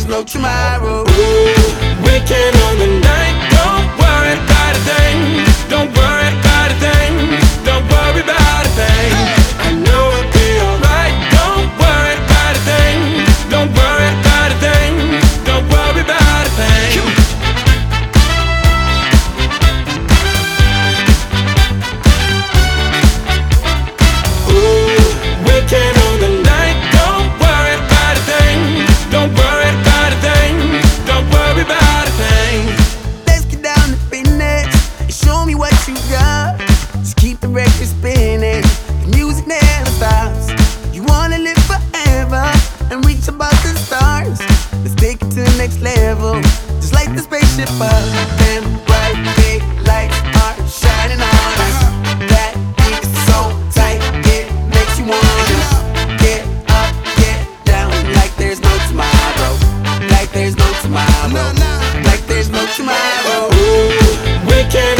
there's no tomorrow. Ooh, waking on the night. The spaceship up. Them bright big lights are shining on us. That beat so tight, it makes you wanna get up, get down like there's no tomorrow. Like there's no tomorrow. Like there's no tomorrow. Weekend on the